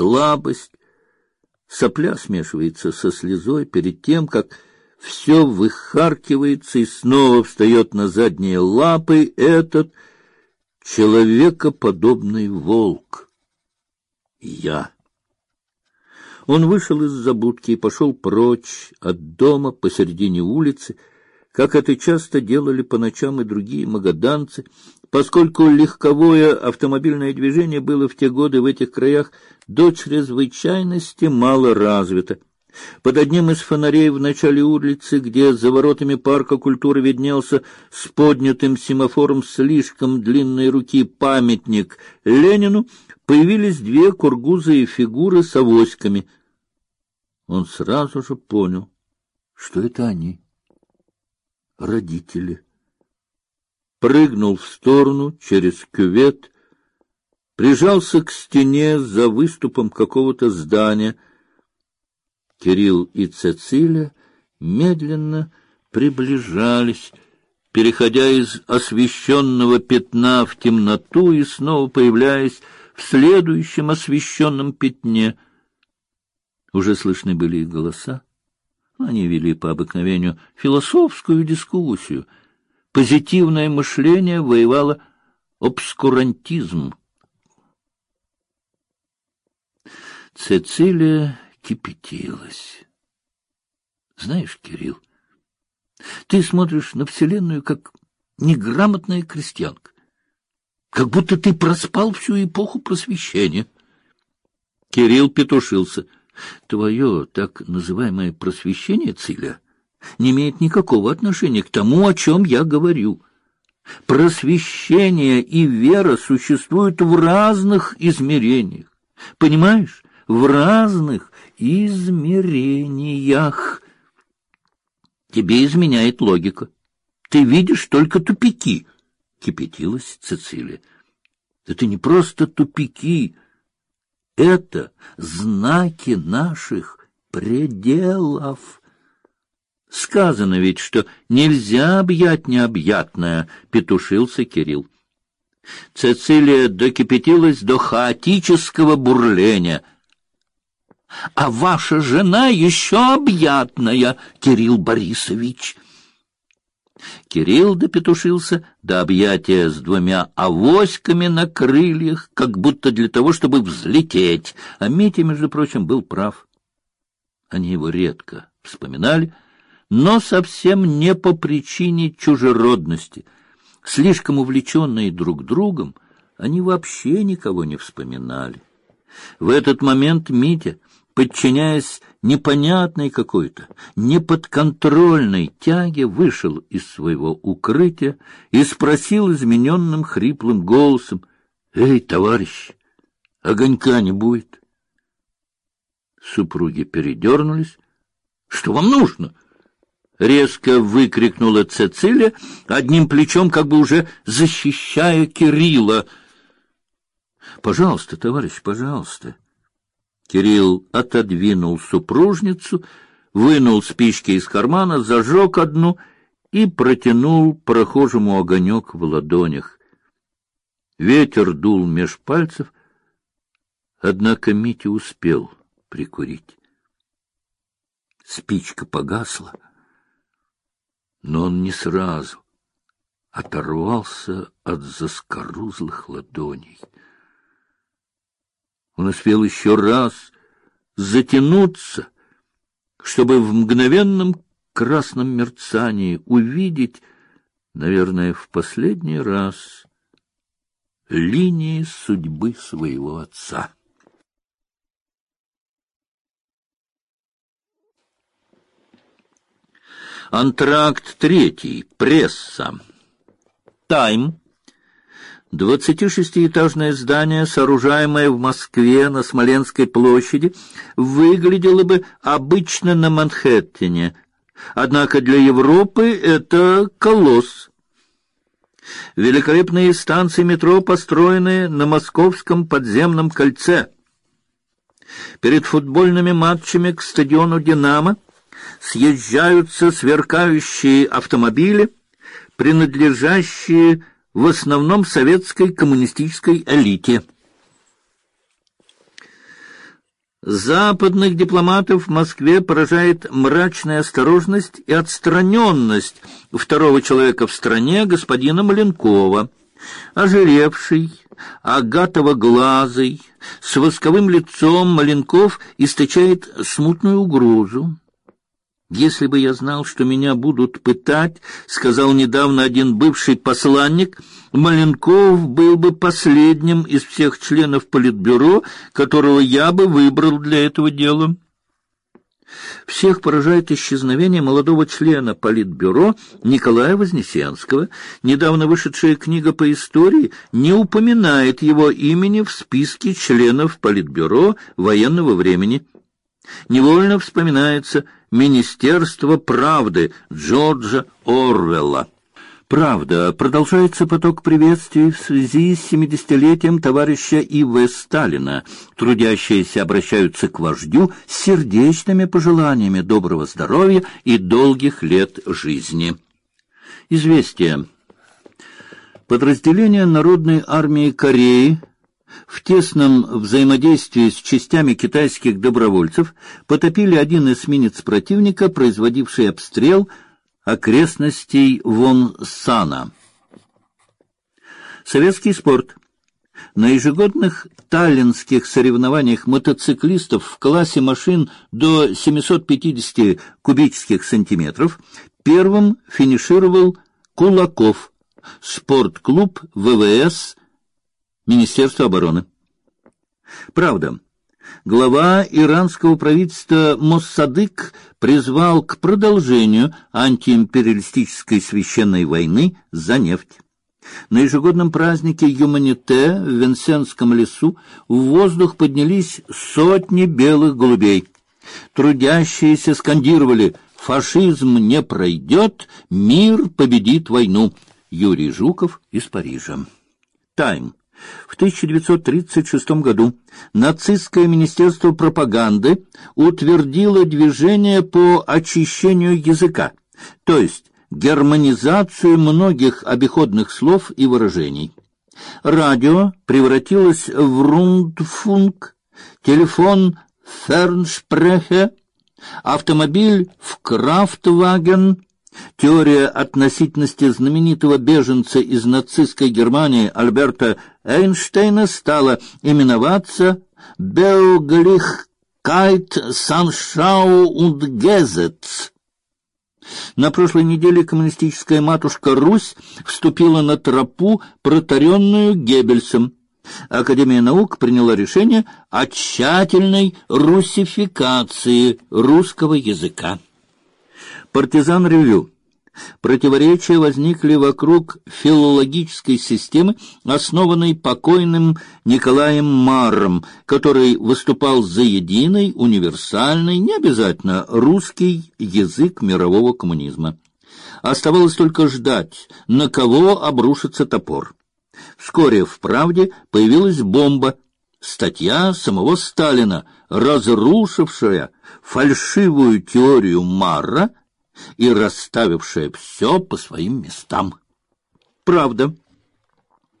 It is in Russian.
слабость. Сопля смешивается со слезой перед тем, как все выхаркивается и снова встает на задние лапы этот человекоподобный волк. Я. Он вышел из забудки и пошел прочь от дома посередине улицы, как это часто делали по ночам и другие магаданцы, поскольку легковое автомобильное движение было в те годы в этих краях до чрезвычайности мало развито. Под одним из фонарей в начале улицы, где за воротами парка культуры виднелся с поднятым семафором слишком длинной руки памятник Ленину, появились две кургузые фигуры с авоськами. Он сразу же понял, что это они, родители прыгнул в сторону через кювет, прижался к стене за выступом какого-то здания. Кирилл и Цецилия медленно приближались, переходя из освещенного пятна в темноту и снова появляясь в следующем освещенном пятне. Уже слышны были их голоса. Они вели по обыкновению философскую дискуссию — позитивное мышление воевало обскурантизм. Цецилия кипятилась. Знаешь, Кирилл, ты смотришь на Вселенную как неграмотная крестьянка, как будто ты проспал всю эпоху просвещения. Кирилл петушился. Твое так называемое просвещение, Циля, не имеет никакого отношения к тому, о чем я говорю. Просвещение и вера существуют в разных измерениях. Понимаешь? В разных измерениях. Тебе изменяет логика. Ты видишь только тупики, — кипятилась Цицилия. Это не просто тупики, это знаки наших пределов. Сказано ведь, что нельзя объять необъятное, — петушился Кирилл. Цецилия докипятилась до хаотического бурления. — А ваша жена еще объятная, Кирилл Борисович! Кирилл допетушился до объятия с двумя авоськами на крыльях, как будто для того, чтобы взлететь. А Митя, между прочим, был прав. Они его редко вспоминали, — но совсем не по причине чужеродности. Слишком увлеченные друг другом, они вообще никого не вспоминали. В этот момент Митя, подчиняясь непонятной какой-то, неподконтрольной тяге, вышел из своего укрытия и спросил измененным хриплым голосом, «Эй, товарищ, огонька не будет?» Супруги передернулись. «Что вам нужно?» резко выкрикнула Цецилия, одним плечом как бы уже защищая Кирилла. Пожалуйста, товарищ, пожалуйста. Кирилл отодвинул супружницу, вынул спички из кармана, зажег одну и протянул прохожему огонек в ладонях. Ветер дул меж пальцев, однако Митя успел прикурить. Спичка погасла но он не сразу оторвался от заскорузлых ладоней. Он успел еще раз затянуться, чтобы в мгновенном красном мерцании увидеть, наверное, в последний раз линии судьбы своего отца. Антракт третий. Пресса. Тайм. Двадцатишестиэтажное здание, сооружаемое в Москве на Смоленской площади, выглядело бы обычно на Манхэттене, однако для Европы это колосс. Великолепные станции метро построены на Московском подземном кольце. Перед футбольными матчами к стадиону «Динамо» съезжаются сверкающие автомобили, принадлежащие в основном советской коммунистической элите. Западных дипломатов в Москве поражает мрачная осторожность и отстраненность второго человека в стране, господина Маленкова. Ожиревший, агатово-глазый, с восковым лицом Маленков источает смутную угрозу. Если бы я знал, что меня будут пытать, сказал недавно один бывший посланник, Маленков был бы последним из всех членов политбюро, которого я бы выбрал для этого дела. Всех поражает исчезновение молодого члена политбюро Николая Вознесенского. Недавно вышедшая книга по истории не упоминает его имени в списке членов политбюро военного времени. Невольно вспоминается Министерство правды Джорджа Орвелла. Правда, продолжается поток приветствий в связи с семидесятилетием товарища И.В. Сталина. Трудящиеся обращаются к вождю с сердечными пожеланиями доброго здоровья и долгих лет жизни. Известие. Подразделения Народной армии Кореи в тесном взаимодействии с частями китайских добровольцев потопили один эсминец противника, производивший обстрел окрестностей Вонсана. Советский спорт. На ежегодных таллинских соревнованиях мотоциклистов в классе машин до 750 кубических сантиметров первым финишировал Кулаков, спортклуб ВВС Министерства обороны. Правда, глава иранского правительства Моссадык призвал к продолжению антиимпериалистической священной войны за нефть. На ежегодном празднике Юманите в Венсенском лесу в воздух поднялись сотни белых голубей. Трудящиеся скандировали «Фашизм не пройдет, мир победит войну». Юрий Жуков из Парижа. Тайм. В 1936 году нацистское министерство пропаганды утвердило движение по очищению языка, то есть германизацию многих обиходных слов и выражений. Радио превратилось в рундфунк, телефон ферншпрехе, автомобиль в крафтваген, Теория относительности знаменитого беженца из нацистской Германии Альберта Эйнштейна стала именоваться Беоглихкайт Саншау und Gesetz. На прошлой неделе коммунистическая матушка Русь вступила на тропу, протаренную Геббельсом. Академия наук приняла решение о тщательной русификации русского языка. Партизан Ревю. Противоречия возникли вокруг филологической системы, основанной покойным Николаем Марром, который выступал за единый, универсальный, не обязательно русский язык мирового коммунизма. Оставалось только ждать, на кого обрушится топор. Вскоре в «Правде» появилась бомба, статья самого Сталина, разрушившая фальшивую теорию Марра и расставившая все по своим местам. Правда,